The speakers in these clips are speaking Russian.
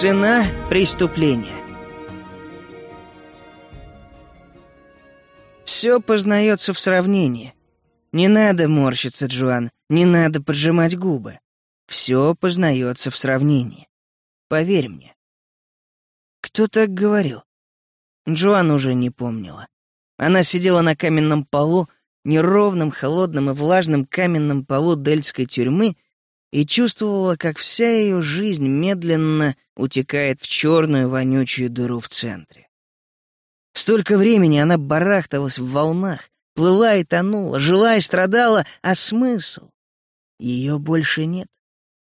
Цена преступления. Все познается в сравнении. Не надо морщиться, Джоан, не надо поджимать губы. Все познается в сравнении. Поверь мне. Кто так говорил? Джоан уже не помнила. Она сидела на каменном полу, неровном, холодном и влажном каменном полу дельской тюрьмы и чувствовала, как вся ее жизнь медленно утекает в черную вонючую дыру в центре. Столько времени она барахталась в волнах, плыла и тонула, жила и страдала, а смысл? Ее больше нет.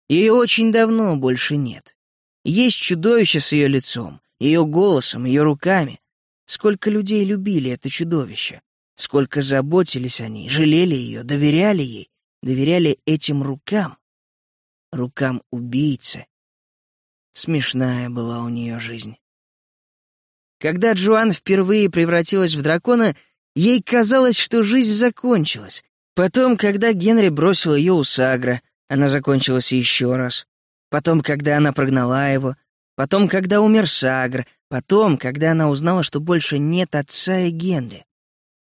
Ее очень давно больше нет. Есть чудовище с ее лицом, ее голосом, ее руками. Сколько людей любили это чудовище, сколько заботились о ней, жалели ее, доверяли ей, доверяли этим рукам, рукам убийцы. Смешная была у нее жизнь. Когда Джоан впервые превратилась в дракона, ей казалось, что жизнь закончилась. Потом, когда Генри бросил ее у Сагра, она закончилась еще раз. Потом, когда она прогнала его. Потом, когда умер Сагр. Потом, когда она узнала, что больше нет отца и Генри.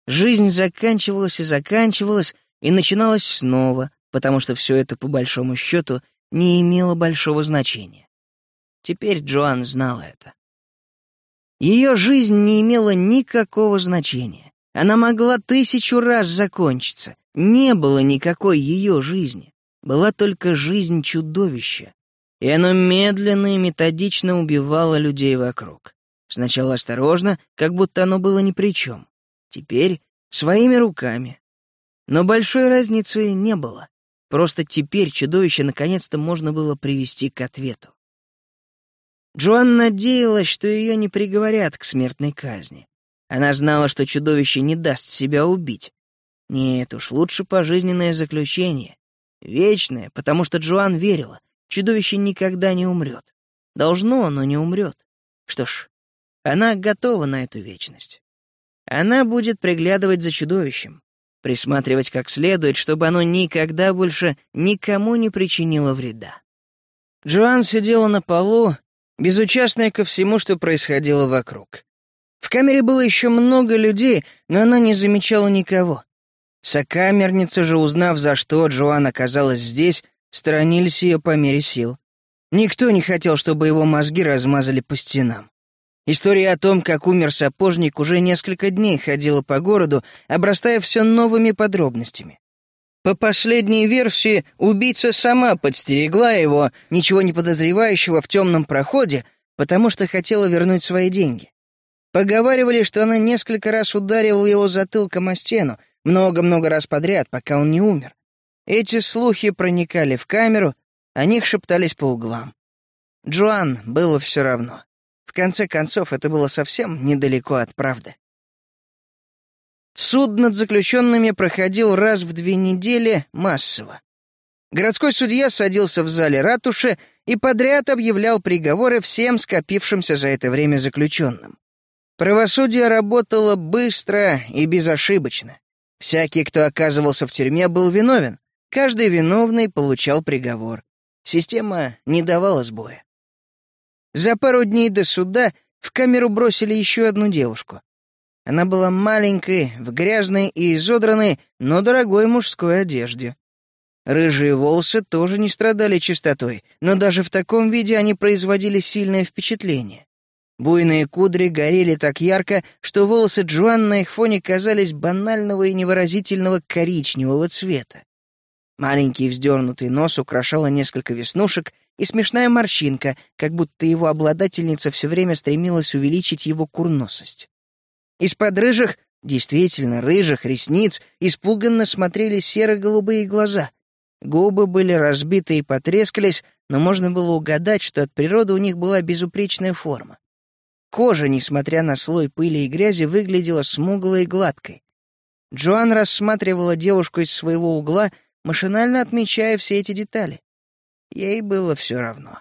Жизнь заканчивалась и заканчивалась, и начиналась снова, потому что все это, по большому счету, не имело большого значения. Теперь Джоан знала это. Ее жизнь не имела никакого значения. Она могла тысячу раз закончиться. Не было никакой ее жизни. Была только жизнь чудовища. И оно медленно и методично убивало людей вокруг. Сначала осторожно, как будто оно было ни при чем. Теперь своими руками. Но большой разницы не было. Просто теперь чудовище наконец-то можно было привести к ответу. Джоан надеялась, что ее не приговорят к смертной казни. Она знала, что чудовище не даст себя убить. Нет уж, лучше пожизненное заключение. Вечное, потому что Джоан верила, чудовище никогда не умрет. Должно, но не умрет. Что ж, она готова на эту вечность. Она будет приглядывать за чудовищем, присматривать как следует, чтобы оно никогда больше никому не причинило вреда. Джоан сидела на полу безучастная ко всему, что происходило вокруг. В камере было еще много людей, но она не замечала никого. Сокамерницы же, узнав, за что Джоан оказалась здесь, сторонились ее по мере сил. Никто не хотел, чтобы его мозги размазали по стенам. История о том, как умер сапожник, уже несколько дней ходила по городу, обрастая все новыми подробностями. По последней версии, убийца сама подстерегла его, ничего не подозревающего в темном проходе, потому что хотела вернуть свои деньги. Поговаривали, что она несколько раз ударила его затылком о стену, много-много раз подряд, пока он не умер. Эти слухи проникали в камеру, о них шептались по углам. Джоан было все равно. В конце концов, это было совсем недалеко от правды. Суд над заключенными проходил раз в две недели массово. Городской судья садился в зале ратуши и подряд объявлял приговоры всем скопившимся за это время заключенным. Правосудие работало быстро и безошибочно. Всякий, кто оказывался в тюрьме, был виновен. Каждый виновный получал приговор. Система не давала сбоя. За пару дней до суда в камеру бросили еще одну девушку. Она была маленькой, в грязной и изодранной, но дорогой мужской одежде. Рыжие волосы тоже не страдали чистотой, но даже в таком виде они производили сильное впечатление. Буйные кудри горели так ярко, что волосы Джоан на их фоне казались банального и невыразительного коричневого цвета. Маленький вздернутый нос украшало несколько веснушек и смешная морщинка, как будто его обладательница все время стремилась увеличить его курносость. Из-под рыжих, действительно рыжих, ресниц испуганно смотрели серо-голубые глаза. Губы были разбиты и потрескались, но можно было угадать, что от природы у них была безупречная форма. Кожа, несмотря на слой пыли и грязи, выглядела смуглой и гладкой. Джоан рассматривала девушку из своего угла, машинально отмечая все эти детали. Ей было все равно.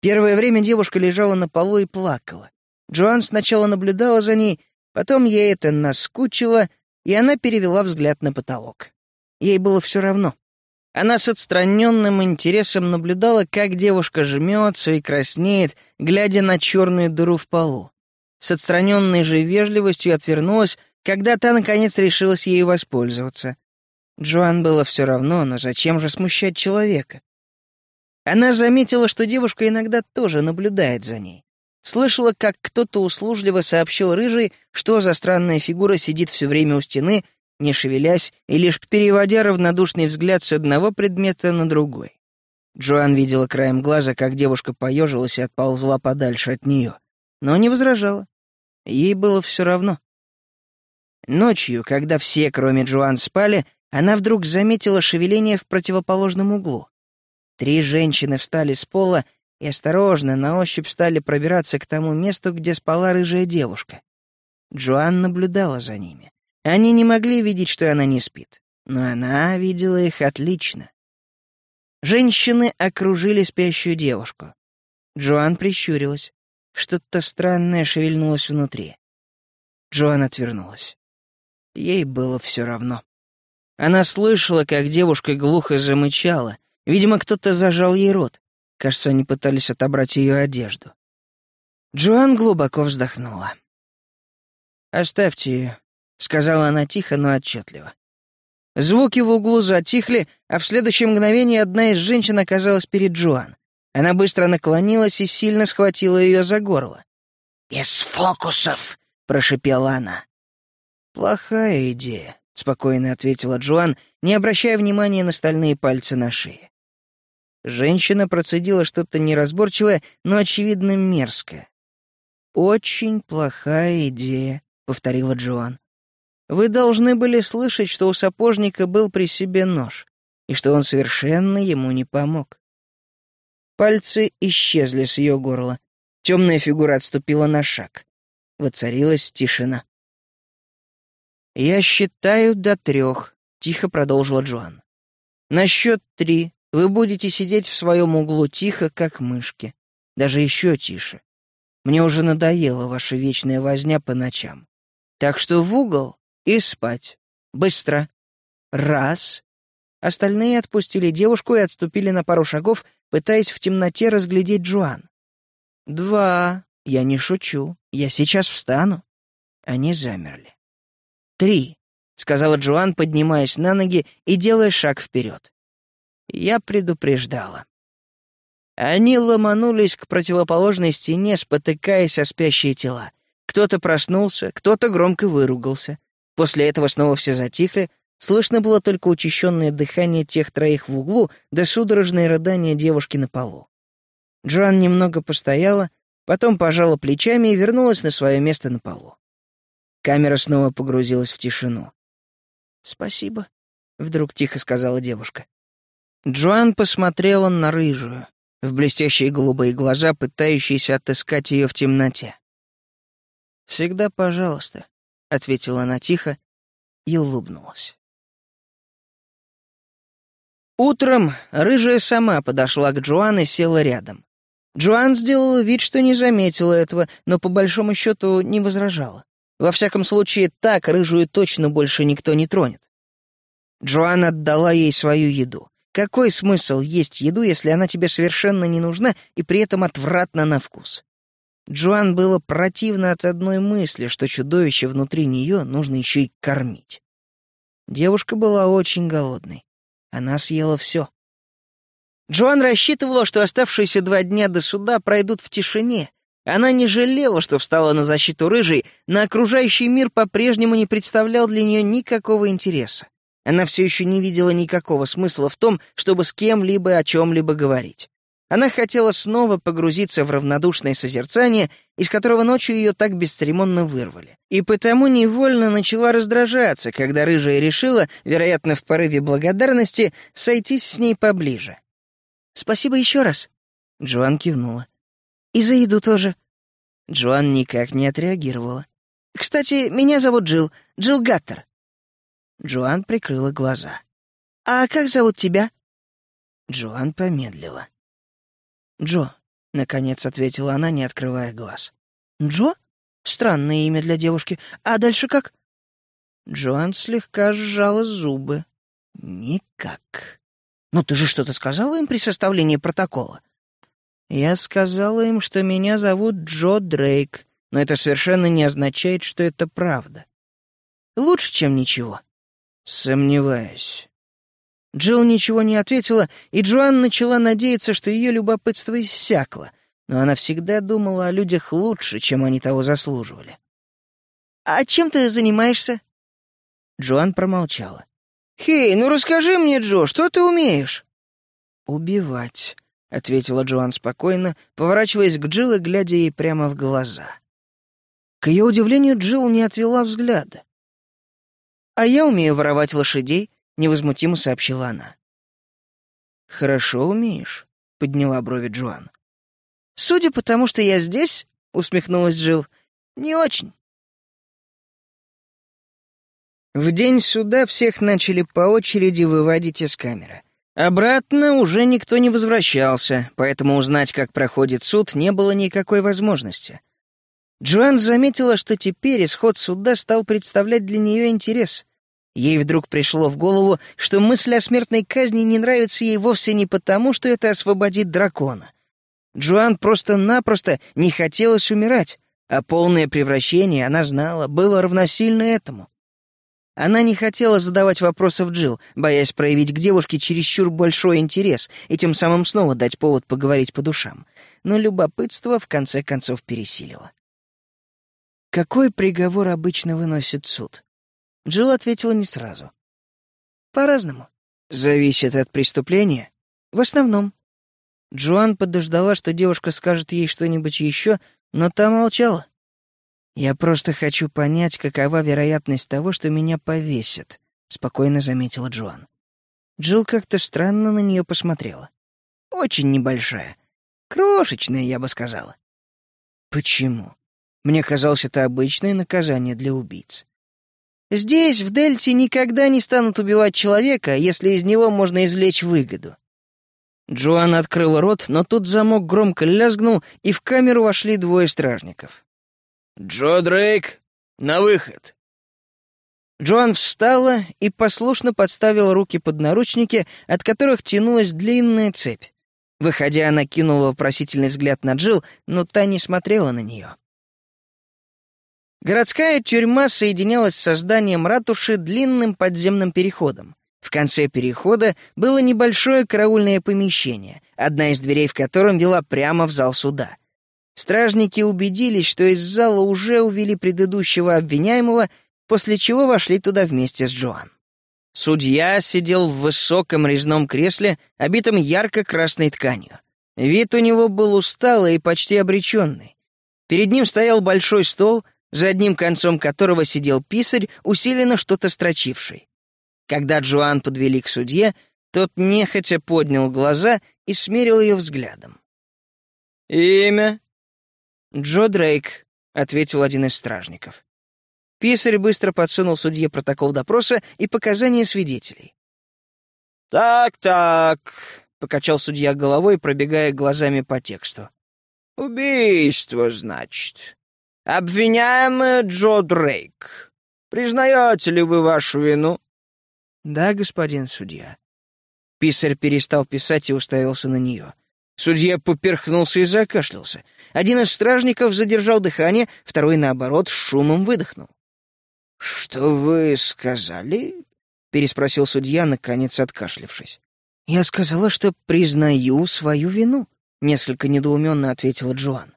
Первое время девушка лежала на полу и плакала. Джоан сначала наблюдала за ней, Потом ей это наскучило, и она перевела взгляд на потолок. Ей было все равно. Она с отстраненным интересом наблюдала, как девушка жмется и краснеет, глядя на черную дыру в полу. С отстраненной же вежливостью отвернулась, когда та, наконец, решилась ею воспользоваться. Джоан было все равно, но зачем же смущать человека? Она заметила, что девушка иногда тоже наблюдает за ней. Слышала, как кто-то услужливо сообщил рыжей, что за странная фигура сидит все время у стены не шевелясь и лишь переводя равнодушный взгляд с одного предмета на другой. Джоан видела краем глаза, как девушка поежилась и отползла подальше от нее, но не возражала. Ей было все равно. Ночью, когда все, кроме Джоан, спали, она вдруг заметила шевеление в противоположном углу. Три женщины встали с пола и осторожно, на ощупь стали пробираться к тому месту, где спала рыжая девушка. Джоан наблюдала за ними. Они не могли видеть, что она не спит, но она видела их отлично. Женщины окружили спящую девушку. Джоан прищурилась. Что-то странное шевельнулось внутри. Джоан отвернулась. Ей было все равно. Она слышала, как девушка глухо замычала. Видимо, кто-то зажал ей рот. Кажется, они пытались отобрать ее одежду. Джоан глубоко вздохнула. «Оставьте ее. — сказала она тихо, но отчетливо. Звуки в углу затихли, а в следующее мгновение одна из женщин оказалась перед Джоан. Она быстро наклонилась и сильно схватила ее за горло. «Из фокусов!» — прошипела она. «Плохая идея», — спокойно ответила Джоан, не обращая внимания на стальные пальцы на шее. Женщина процедила что-то неразборчивое, но, очевидно, мерзкое. «Очень плохая идея», — повторила Джоан. Вы должны были слышать, что у сапожника был при себе нож, и что он совершенно ему не помог. Пальцы исчезли с ее горла. Темная фигура отступила на шаг. Воцарилась тишина. «Я считаю до трех», — тихо продолжила Джоан. «На счет три вы будете сидеть в своем углу тихо, как мышки. Даже еще тише. Мне уже надоела ваша вечная возня по ночам. Так что в угол и спать. Быстро. Раз. Остальные отпустили девушку и отступили на пару шагов, пытаясь в темноте разглядеть Джоан. Два. Я не шучу. Я сейчас встану. Они замерли. Три, сказала Джоан, поднимаясь на ноги и делая шаг вперед. Я предупреждала. Они ломанулись к противоположной стене, спотыкаясь о спящие тела. Кто-то проснулся, кто-то громко выругался. После этого снова все затихли, слышно было только учащенное дыхание тех троих в углу да судорожное рыдание девушки на полу. Джоан немного постояла, потом пожала плечами и вернулась на свое место на полу. Камера снова погрузилась в тишину. «Спасибо», — вдруг тихо сказала девушка. Джоан посмотрела на рыжую, в блестящие голубые глаза, пытающиеся отыскать ее в темноте. «Всегда пожалуйста», ответила она тихо и улыбнулась. Утром рыжая сама подошла к Джоан и села рядом. Джоан сделала вид, что не заметила этого, но по большому счету не возражала. Во всяком случае, так рыжую точно больше никто не тронет. Джоан отдала ей свою еду. Какой смысл есть еду, если она тебе совершенно не нужна и при этом отвратна на вкус? Джоан было противно от одной мысли, что чудовище внутри нее нужно еще и кормить. Девушка была очень голодной. Она съела все. Джоан рассчитывала, что оставшиеся два дня до суда пройдут в тишине. Она не жалела, что встала на защиту рыжей, но окружающий мир по-прежнему не представлял для нее никакого интереса. Она все еще не видела никакого смысла в том, чтобы с кем-либо о чем-либо говорить. Она хотела снова погрузиться в равнодушное созерцание, из которого ночью ее так бесцеремонно вырвали. И потому невольно начала раздражаться, когда рыжая решила, вероятно, в порыве благодарности, сойтись с ней поближе. «Спасибо еще раз», — Джоан кивнула. «И за еду тоже». Джоан никак не отреагировала. «Кстати, меня зовут Джилл, Джилл Гаттер». Джоан прикрыла глаза. «А как зовут тебя?» Джоан помедлила. «Джо», — наконец ответила она, не открывая глаз. «Джо? Странное имя для девушки. А дальше как?» Джоан слегка сжала зубы. «Никак. Но ты же что-то сказала им при составлении протокола? Я сказала им, что меня зовут Джо Дрейк, но это совершенно не означает, что это правда. Лучше, чем ничего. Сомневаюсь. Джилл ничего не ответила, и Джоан начала надеяться, что ее любопытство иссякло, но она всегда думала о людях лучше, чем они того заслуживали. «А чем ты занимаешься?» Джоан промолчала. «Хей, ну расскажи мне, Джо, что ты умеешь?» «Убивать», — ответила Джоан спокойно, поворачиваясь к Джилл и глядя ей прямо в глаза. К ее удивлению, Джилл не отвела взгляда. «А я умею воровать лошадей», — невозмутимо сообщила она. «Хорошо умеешь», — подняла брови Джоан. «Судя по тому, что я здесь», — усмехнулась Джилл, — «не очень». В день суда всех начали по очереди выводить из камеры. Обратно уже никто не возвращался, поэтому узнать, как проходит суд, не было никакой возможности. Джоан заметила, что теперь исход суда стал представлять для нее интерес. Ей вдруг пришло в голову, что мысль о смертной казни не нравится ей вовсе не потому, что это освободит дракона. Джоан просто-напросто не хотелось умирать, а полное превращение, она знала, было равносильно этому. Она не хотела задавать вопросов Джилл, боясь проявить к девушке чересчур большой интерес и тем самым снова дать повод поговорить по душам. Но любопытство в конце концов пересилило. «Какой приговор обычно выносит суд?» Джилл ответила не сразу. «По-разному. Зависит от преступления. В основном». Джоан подождала, что девушка скажет ей что-нибудь еще, но та молчала. «Я просто хочу понять, какова вероятность того, что меня повесят», — спокойно заметила Джоан. Джилл как-то странно на нее посмотрела. «Очень небольшая. Крошечная, я бы сказала». «Почему? Мне казалось, это обычное наказание для убийц». «Здесь, в Дельте, никогда не станут убивать человека, если из него можно извлечь выгоду». Джоан открыла рот, но тут замок громко лязгнул, и в камеру вошли двое стражников. «Джо Дрейк, на выход!» Джоан встала и послушно подставила руки под наручники, от которых тянулась длинная цепь. Выходя, она кинула вопросительный взгляд на Джилл, но та не смотрела на нее. Городская тюрьма соединялась с созданием ратуши длинным подземным переходом. В конце перехода было небольшое караульное помещение, одна из дверей в котором вела прямо в зал суда. Стражники убедились, что из зала уже увели предыдущего обвиняемого, после чего вошли туда вместе с Джоан. Судья сидел в высоком резном кресле, обитом ярко-красной тканью. Вид у него был усталый и почти обреченный. Перед ним стоял большой стол, за одним концом которого сидел писарь, усиленно что-то строчивший. Когда Джоан подвели к судье, тот нехотя поднял глаза и смерил ее взглядом. «Имя?» «Джо Дрейк», — ответил один из стражников. Писарь быстро подсунул судье протокол допроса и показания свидетелей. «Так-так», — покачал судья головой, пробегая глазами по тексту. «Убийство, значит. Обвиняемый Джо Дрейк. Признаете ли вы вашу вину?» «Да, господин судья». Писарь перестал писать и уставился на нее. Судья поперхнулся и закашлялся. Один из стражников задержал дыхание, второй, наоборот, шумом выдохнул. «Что вы сказали?» — переспросил судья, наконец откашлившись. «Я сказала, что признаю свою вину», — несколько недоуменно ответила Джоан.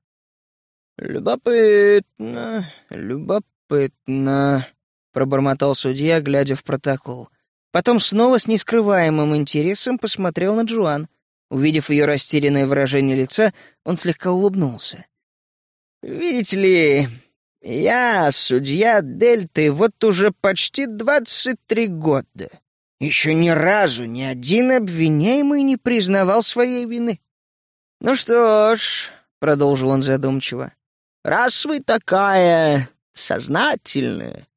«Любопытно, любопытно», — пробормотал судья, глядя в протокол. Потом снова с нескрываемым интересом посмотрел на Джоан. Увидев ее растерянное выражение лица, он слегка улыбнулся. «Видите ли, я судья Дельты вот уже почти двадцать три года. Еще ни разу ни один обвиняемый не признавал своей вины. Ну что ж, — продолжил он задумчиво, — раз вы такая сознательная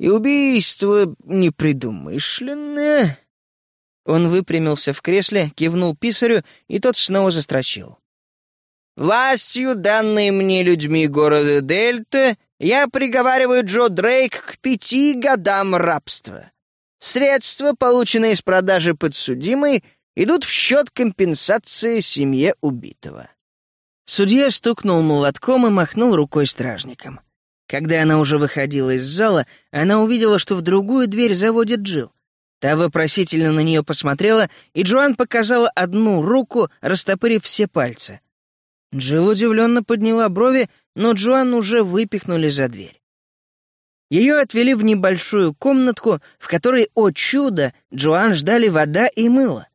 и убийство непредумышленное, он выпрямился в кресле, кивнул писарю, и тот снова застрочил. «Властью, данной мне людьми города Дельта, я приговариваю Джо Дрейк к пяти годам рабства. Средства, полученные с продажи подсудимой, идут в счет компенсации семье убитого». Судья стукнул молотком и махнул рукой стражникам. Когда она уже выходила из зала, она увидела, что в другую дверь заводит Джил. Та вопросительно на нее посмотрела, и Джоан показала одну руку, растопырив все пальцы. Джилл удивленно подняла брови, но Джоан уже выпихнули за дверь. Ее отвели в небольшую комнатку, в которой, о чудо, Джоан ждали вода и мыло.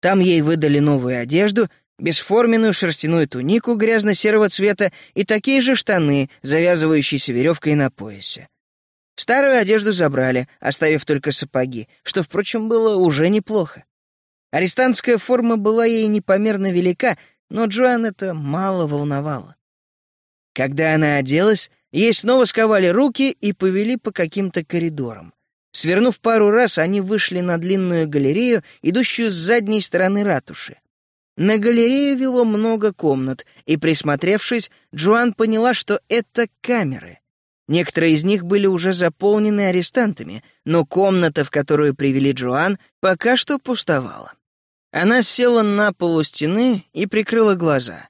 Там ей выдали новую одежду, бесформенную шерстяную тунику грязно-серого цвета и такие же штаны, завязывающиеся веревкой на поясе. Старую одежду забрали, оставив только сапоги, что, впрочем, было уже неплохо. Арестантская форма была ей непомерно велика, но Джоан это мало волновало. Когда она оделась, ей снова сковали руки и повели по каким-то коридорам. Свернув пару раз, они вышли на длинную галерею, идущую с задней стороны ратуши. На галерею вело много комнат, и, присмотревшись, Джоан поняла, что это камеры. Некоторые из них были уже заполнены арестантами, но комната, в которую привели Джоан, пока что пустовала. Она села на полу стены и прикрыла глаза.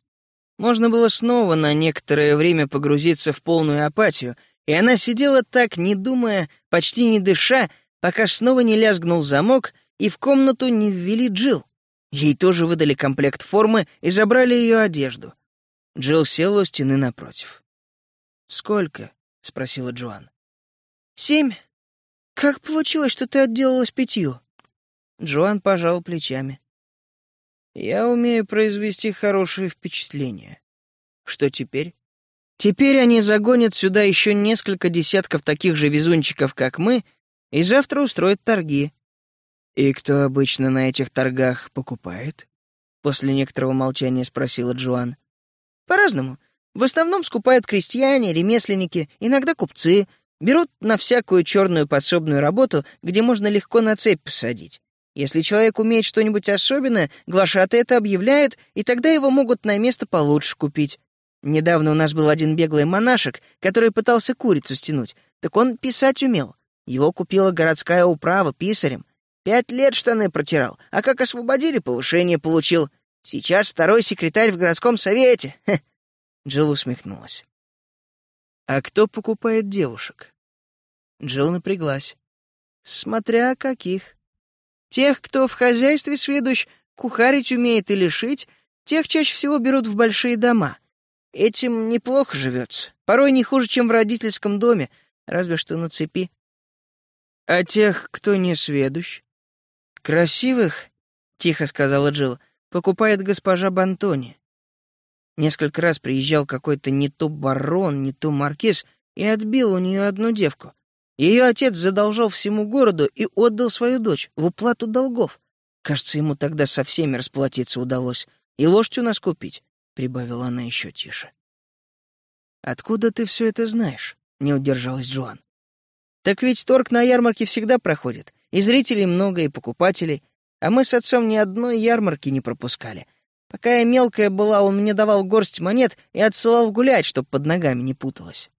Можно было снова на некоторое время погрузиться в полную апатию, и она сидела так, не думая, почти не дыша, пока снова не лязгнул замок и в комнату не ввели Джил. Ей тоже выдали комплект формы и забрали ее одежду. Джилл села у стены напротив. «Сколько?» — спросила Джоан. «Семь. Как получилось, что ты отделалась пятью?» Джоан пожал плечами. «Я умею произвести хорошее впечатление. Что теперь?» «Теперь они загонят сюда еще несколько десятков таких же везунчиков, как мы, и завтра устроят торги. «И кто обычно на этих торгах покупает?» После некоторого молчания спросила Джоан. «По-разному. В основном скупают крестьяне, ремесленники, иногда купцы. Берут на всякую черную подсобную работу, где можно легко на цепь посадить. Если человек умеет что-нибудь особенное, глашатый это объявляет, и тогда его могут на место получше купить. Недавно у нас был один беглый монашек, который пытался курицу стянуть. Так он писать умел. Его купила городская управа писарем. Пять лет штаны протирал, а как освободили, повышение получил. Сейчас второй секретарь в городском совете. Хе. Джилл усмехнулась. А кто покупает девушек? Джилл напряглась. Смотря каких. Тех, кто в хозяйстве сведущ, кухарить умеет или шить, тех чаще всего берут в большие дома. Этим неплохо живется. Порой не хуже, чем в родительском доме, разве что на цепи. А тех, кто не сведущ? «Красивых?» — тихо сказала Джилл. «Покупает госпожа Бантони». Несколько раз приезжал какой-то не то барон, не то маркиз и отбил у нее одну девку. Ее отец задолжал всему городу и отдал свою дочь в уплату долгов. Кажется, ему тогда со всеми расплатиться удалось. И лошадь у нас купить, — прибавила она еще тише. «Откуда ты все это знаешь?» — не удержалась Джоан. «Так ведь торг на ярмарке всегда проходит. И зрителей много, и покупателей. А мы с отцом ни одной ярмарки не пропускали. Пока я мелкая была, он мне давал горсть монет и отсылал гулять, чтоб под ногами не путалось.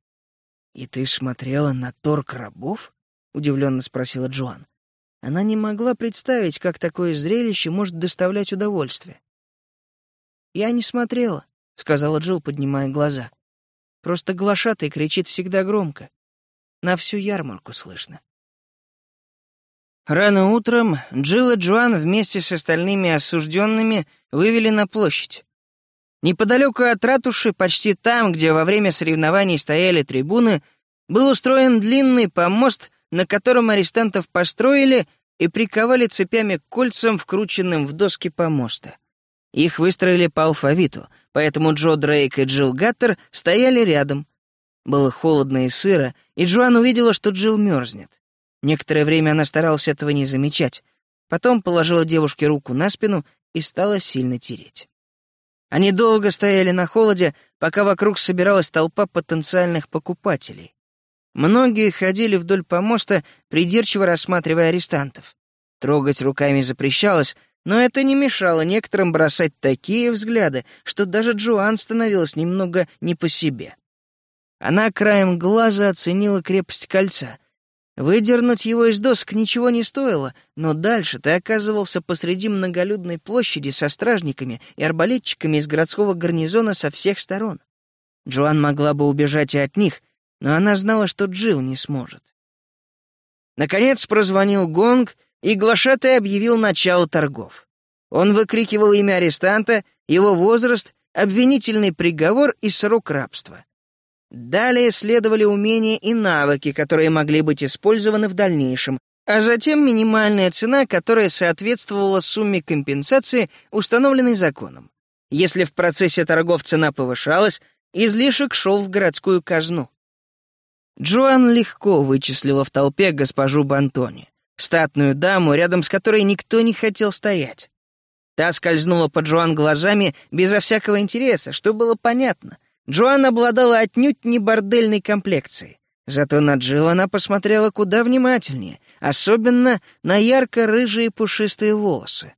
«И ты смотрела на торг рабов?» — удивленно спросила Джоан. Она не могла представить, как такое зрелище может доставлять удовольствие. «Я не смотрела», — сказала Джилл, поднимая глаза. «Просто глашатый кричит всегда громко. На всю ярмарку слышно». Рано утром Джилл и Джоан вместе с остальными осужденными вывели на площадь. Неподалеку от ратуши, почти там, где во время соревнований стояли трибуны, был устроен длинный помост, на котором арестантов построили и приковали цепями к кольцам, вкрученным в доски помоста. Их выстроили по алфавиту, поэтому Джо Дрейк и Джилл Гаттер стояли рядом. Было холодно и сыро, и Джоан увидела, что Джилл мерзнет. Некоторое время она старалась этого не замечать. Потом положила девушке руку на спину и стала сильно тереть. Они долго стояли на холоде, пока вокруг собиралась толпа потенциальных покупателей. Многие ходили вдоль помоста, придирчиво рассматривая арестантов. Трогать руками запрещалось, но это не мешало некоторым бросать такие взгляды, что даже Джоан становилась немного не по себе. Она краем глаза оценила крепость кольца. Выдернуть его из досок ничего не стоило, но дальше ты оказывался посреди многолюдной площади со стражниками и арбалетчиками из городского гарнизона со всех сторон. Джоан могла бы убежать и от них, но она знала, что Джилл не сможет. Наконец прозвонил гонг, и глашатай объявил начало торгов. Он выкрикивал имя арестанта, его возраст, обвинительный приговор и срок рабства. Далее следовали умения и навыки, которые могли быть использованы в дальнейшем, а затем минимальная цена, которая соответствовала сумме компенсации, установленной законом. Если в процессе торгов цена повышалась, излишек шел в городскую казну. Джоан легко вычислила в толпе госпожу Бантони, статную даму, рядом с которой никто не хотел стоять. Та скользнула по Джоан глазами безо всякого интереса, что было понятно. Джоан обладала отнюдь не бордельной комплекцией. Зато на Джилл она посмотрела куда внимательнее, особенно на ярко-рыжие пушистые волосы.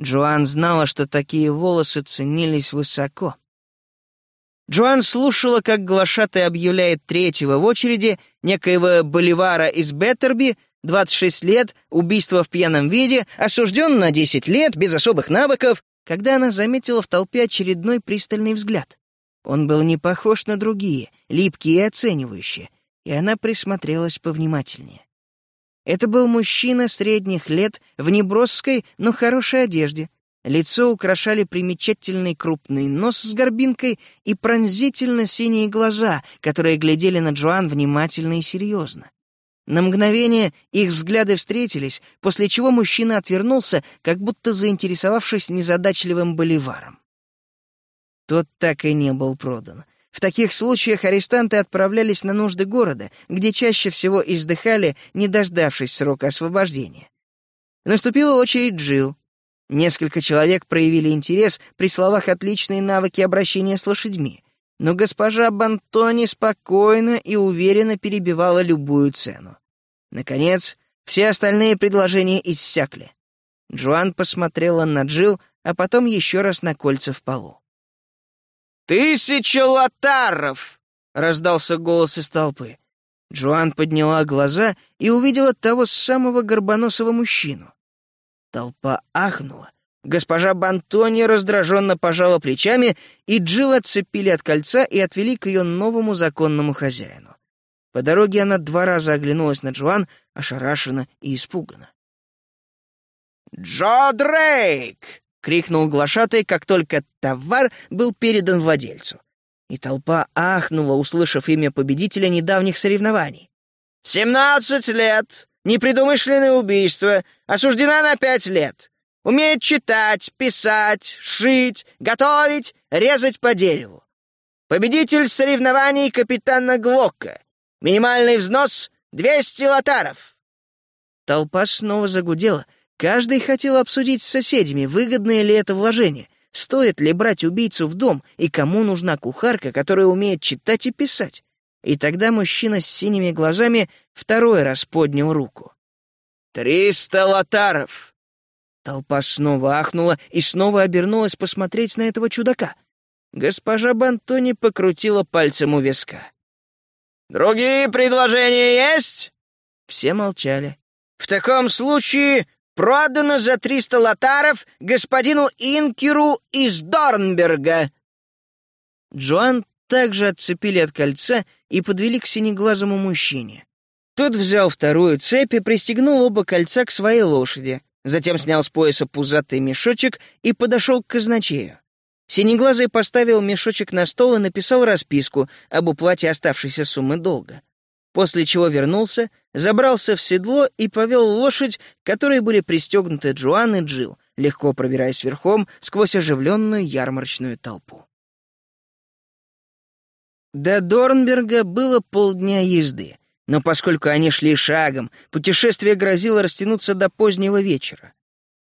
Джоан знала, что такие волосы ценились высоко. Джоан слушала, как глашатый объявляет третьего в очереди, некоего Боливара из Беттерби, 26 лет, убийство в пьяном виде, осужден на 10 лет, без особых навыков, когда она заметила в толпе очередной пристальный взгляд. Он был не похож на другие, липкие и оценивающие, и она присмотрелась повнимательнее. Это был мужчина средних лет в небросской, но хорошей одежде. Лицо украшали примечательный крупный нос с горбинкой и пронзительно синие глаза, которые глядели на Джоан внимательно и серьезно. На мгновение их взгляды встретились, после чего мужчина отвернулся, как будто заинтересовавшись незадачливым боливаром. Тот так и не был продан. В таких случаях арестанты отправлялись на нужды города, где чаще всего издыхали, не дождавшись срока освобождения. Наступила очередь Джил. Несколько человек проявили интерес при словах «отличные навыки обращения с лошадьми», но госпожа Бантони спокойно и уверенно перебивала любую цену. Наконец, все остальные предложения иссякли. Джоан посмотрела на Джил, а потом еще раз на кольца в полу. «Тысяча лотаров!» — раздался голос из толпы. Джоан подняла глаза и увидела того самого горбоносого мужчину. Толпа ахнула. Госпожа Бантони раздраженно пожала плечами, и Джилл отцепили от кольца и отвели к ее новому законному хозяину. По дороге она два раза оглянулась на Джоан, ошарашенно и испуганно. «Джо Дрейк!» — крикнул глашатай, как только товар был передан владельцу. И толпа ахнула, услышав имя победителя недавних соревнований. «Семнадцать лет, непредумышленное убийство, осуждена на пять лет. Умеет читать, писать, шить, готовить, резать по дереву. Победитель соревнований капитана Глокка. Минимальный взнос — двести лотаров». Толпа снова загудела — Каждый хотел обсудить с соседями, выгодное ли это вложение, стоит ли брать убийцу в дом и кому нужна кухарка, которая умеет читать и писать. И тогда мужчина с синими глазами второй раз поднял руку. «Триста лотаров!» Толпа снова ахнула и снова обернулась посмотреть на этого чудака. Госпожа Бантони покрутила пальцем у виска. «Другие предложения есть?» Все молчали. «В таком случае Продано за триста лотаров господину Инкеру из Дорнберга». Джоан также отцепили от кольца и подвели к синеглазому мужчине. Тот взял вторую цепь и пристегнул оба кольца к своей лошади, затем снял с пояса пузатый мешочек и подошел к казначею. Синеглазый поставил мешочек на стол и написал расписку об уплате оставшейся суммы долга после чего вернулся, забрался в седло и повел лошадь, которой были пристегнуты Джоан и Джилл, легко пробираясь верхом сквозь оживленную ярмарочную толпу. До Дорнберга было полдня езды, но поскольку они шли шагом, путешествие грозило растянуться до позднего вечера.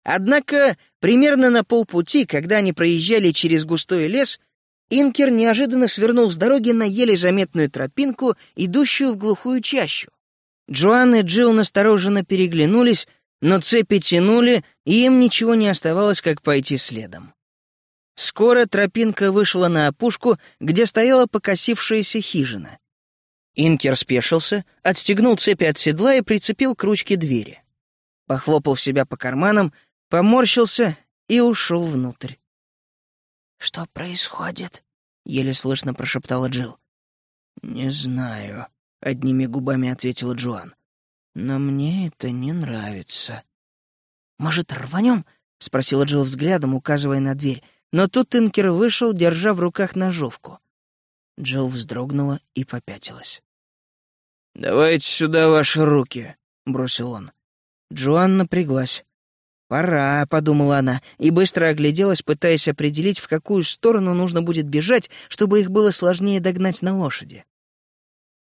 Однако примерно на полпути, когда они проезжали через густой лес, Инкер неожиданно свернул с дороги на еле заметную тропинку, идущую в глухую чащу. Джоан и Джилл настороженно переглянулись, но цепи тянули, и им ничего не оставалось, как пойти следом. Скоро тропинка вышла на опушку, где стояла покосившаяся хижина. Инкер спешился, отстегнул цепи от седла и прицепил к ручке двери. Похлопал себя по карманам, поморщился и ушел внутрь. «Что происходит?» — еле слышно прошептала Джилл. «Не знаю», — одними губами ответила Джоан. «Но мне это не нравится». «Может, рванем?» — спросила Джилл взглядом, указывая на дверь. Но тут Инкер вышел, держа в руках ножовку. Джилл вздрогнула и попятилась. «Давайте сюда ваши руки», — бросил он. Джоан напряглась. «Пора», — подумала она, и быстро огляделась, пытаясь определить, в какую сторону нужно будет бежать, чтобы их было сложнее догнать на лошади.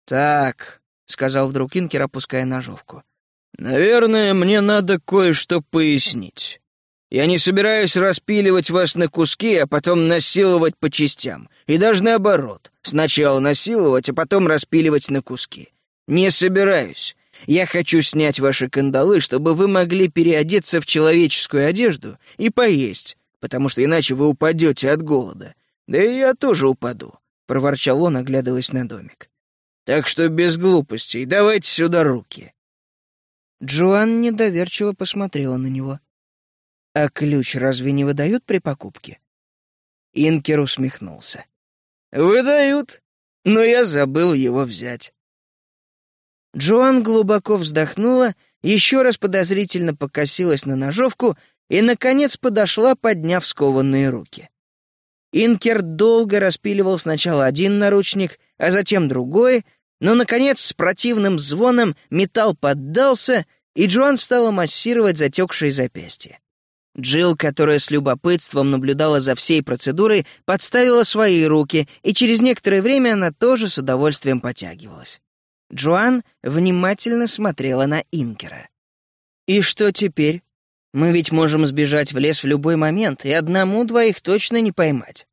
«Так», — сказал вдруг Инкер, опуская ножовку. «Наверное, мне надо кое-что пояснить. Я не собираюсь распиливать вас на куски, а потом насиловать по частям. И даже наоборот. Сначала насиловать, а потом распиливать на куски. «Не собираюсь. Я хочу снять ваши кандалы, чтобы вы могли переодеться в человеческую одежду и поесть, потому что иначе вы упадете от голода. Да и я тоже упаду», — проворчал он, оглядываясь на домик. «Так что без глупостей, давайте сюда руки». Джоан недоверчиво посмотрела на него. «А ключ разве не выдают при покупке?» Инкер усмехнулся. «Выдают, но я забыл его взять». Джоан глубоко вздохнула, еще раз подозрительно покосилась на ножовку и, наконец, подошла, подняв скованные руки. Инкер долго распиливал сначала один наручник, а затем другой, но, наконец, с противным звоном металл поддался, и Джоан стала массировать затекшие запястья. Джилл, которая с любопытством наблюдала за всей процедурой, подставила свои руки, и через некоторое время она тоже с удовольствием потягивалась. Джоан внимательно смотрела на Инкера. «И что теперь? Мы ведь можем сбежать в лес в любой момент, и одному двоих точно не поймать».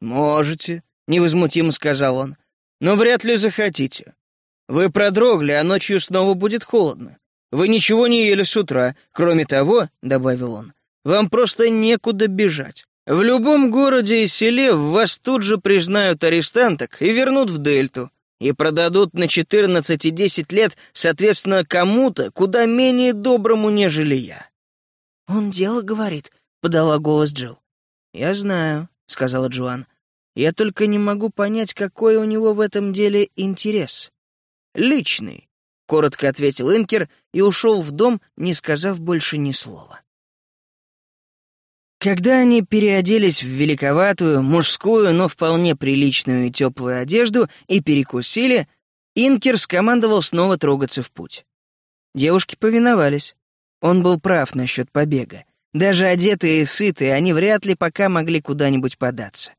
«Можете», — невозмутимо сказал он, — «но вряд ли захотите. Вы продрогли, а ночью снова будет холодно. Вы ничего не ели с утра. Кроме того, — добавил он, — вам просто некуда бежать. В любом городе и селе вас тут же признают арестанток и вернут в Дельту и продадут на 14 и 10 лет, соответственно, кому-то, куда менее доброму, нежели я». «Он дело говорит», — подала голос Джилл. «Я знаю», — сказала Джоан. «Я только не могу понять, какой у него в этом деле интерес». «Личный», — коротко ответил Инкер и ушел в дом, не сказав больше ни слова. Когда они переоделись в великоватую, мужскую, но вполне приличную и теплую одежду и перекусили, Инкер скомандовал снова трогаться в путь. Девушки повиновались. Он был прав насчет побега. Даже одетые и сытые, они вряд ли пока могли куда-нибудь податься.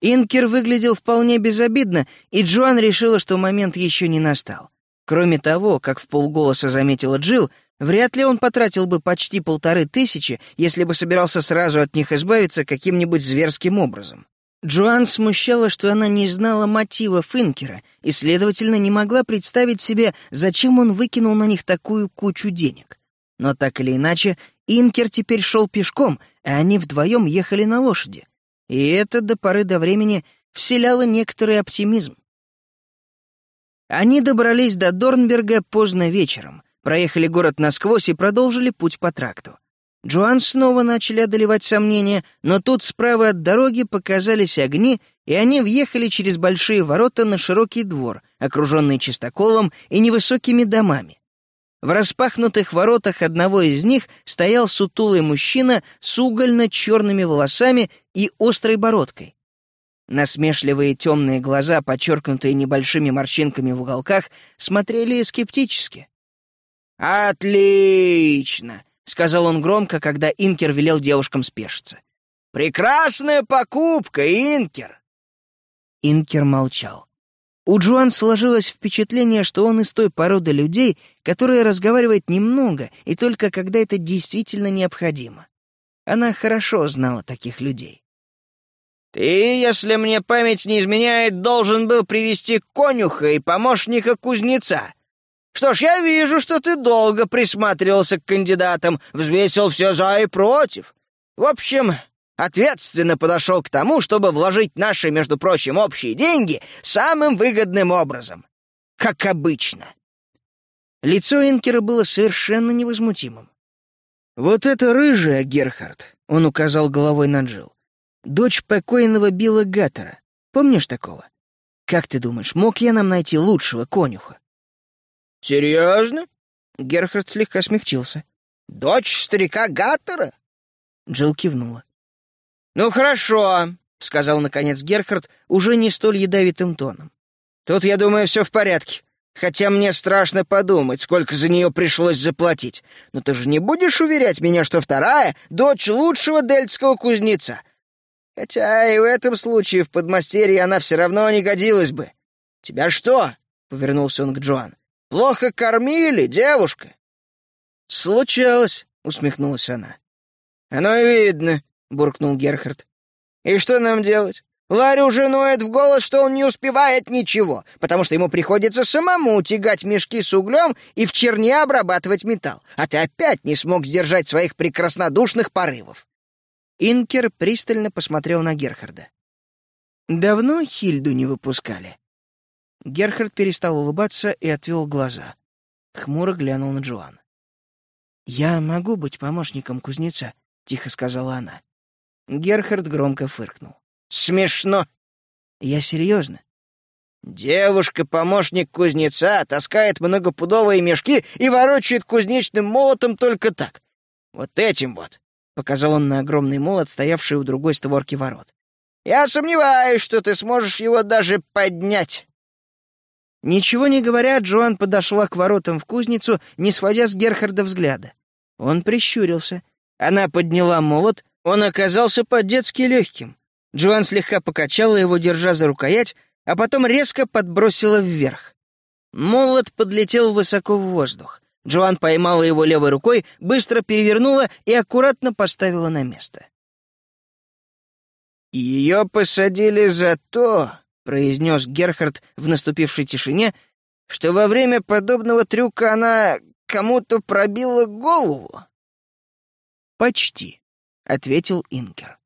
Инкер выглядел вполне безобидно, и Джоан решила, что момент еще не настал. Кроме того, как в полголоса заметила Джилл, Вряд ли он потратил бы почти полторы тысячи, если бы собирался сразу от них избавиться каким-нибудь зверским образом. Джоан смущала, что она не знала мотива Финкера и, следовательно, не могла представить себе, зачем он выкинул на них такую кучу денег. Но так или иначе, Инкер теперь шел пешком, а они вдвоем ехали на лошади. И это до поры до времени вселяло некоторый оптимизм. Они добрались до Дорнберга поздно вечером — проехали город насквозь и продолжили путь по тракту. Джоан снова начали одолевать сомнения, но тут справа от дороги показались огни, и они въехали через большие ворота на широкий двор, окруженный чистоколом и невысокими домами. В распахнутых воротах одного из них стоял сутулый мужчина с угольно-черными волосами и острой бородкой. Насмешливые темные глаза, подчеркнутые небольшими морщинками в уголках, смотрели скептически. «Отлично!» — сказал он громко, когда Инкер велел девушкам спешиться. «Прекрасная покупка, Инкер!» Инкер молчал. У Джоан сложилось впечатление, что он из той породы людей, которая разговаривает немного и только когда это действительно необходимо. Она хорошо знала таких людей. «Ты, если мне память не изменяет, должен был привести конюха и помощника кузнеца», что ж, я вижу, что ты долго присматривался к кандидатам, взвесил все за и против. В общем, ответственно подошел к тому, чтобы вложить наши, между прочим, общие деньги самым выгодным образом. как обычно». Лицо Инкера было совершенно невозмутимым. «Вот это рыжая, Герхард», — он указал головой на Джилл. «Дочь покойного Билла Гаттера. Помнишь такого? Как ты думаешь, мог я нам найти лучшего конюха?» «Серьезно?» Герхард слегка смягчился. «Дочь старика Гаттера?» Джилл кивнула. «Ну хорошо», — сказал наконец Герхард уже не столь ядовитым тоном. «Тут, я думаю, все в порядке. Хотя мне страшно подумать, сколько за нее пришлось заплатить. Но ты же не будешь уверять меня, что вторая — дочь лучшего дельтского кузнеца. Хотя и в этом случае в подмастерье она все равно не годилась бы. Тебя что?» — повернулся он к Джоан. «Плохо кормили, девушка?» «Случалось», — усмехнулась она. «Оно и видно», — буркнул Герхард. «И что нам делать? Ларри уже ноет в голос, что он не успевает ничего, потому что ему приходится самому тягать мешки с углем и в черне обрабатывать металл, а ты опять не смог сдержать своих прекраснодушных порывов». Инкер пристально посмотрел на Герхарда. «Давно Хильду не выпускали?» Герхард перестал улыбаться и отвел глаза. Хмуро глянул на Джоан. «Я могу быть помощником кузнеца», — тихо сказала она. Герхард громко фыркнул. «Смешно!» «Я серьезно». «Девушка-помощник кузнеца таскает многопудовые мешки и ворочает кузнечным молотом только так. Вот этим вот», — показал он на огромный молот, стоявший у другой створки ворот. «Я сомневаюсь, что ты сможешь его даже поднять». Ничего не говоря, Джоан подошла к воротам в кузницу, не сводя с Герхарда взгляда. Он прищурился. Она подняла молот, он оказался по-детски легким. Джоан слегка покачала его, держа за рукоять, а потом резко подбросила вверх. Молот подлетел высоко в воздух. Джоан поймала его левой рукой, быстро перевернула и аккуратно поставила на место. «Ее посадили за то», — произнес Герхард в наступившей тишине, «что во время подобного трюка она кому-то пробила голову». «Почти», — ответил Инкер.